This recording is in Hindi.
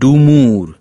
डूमूर।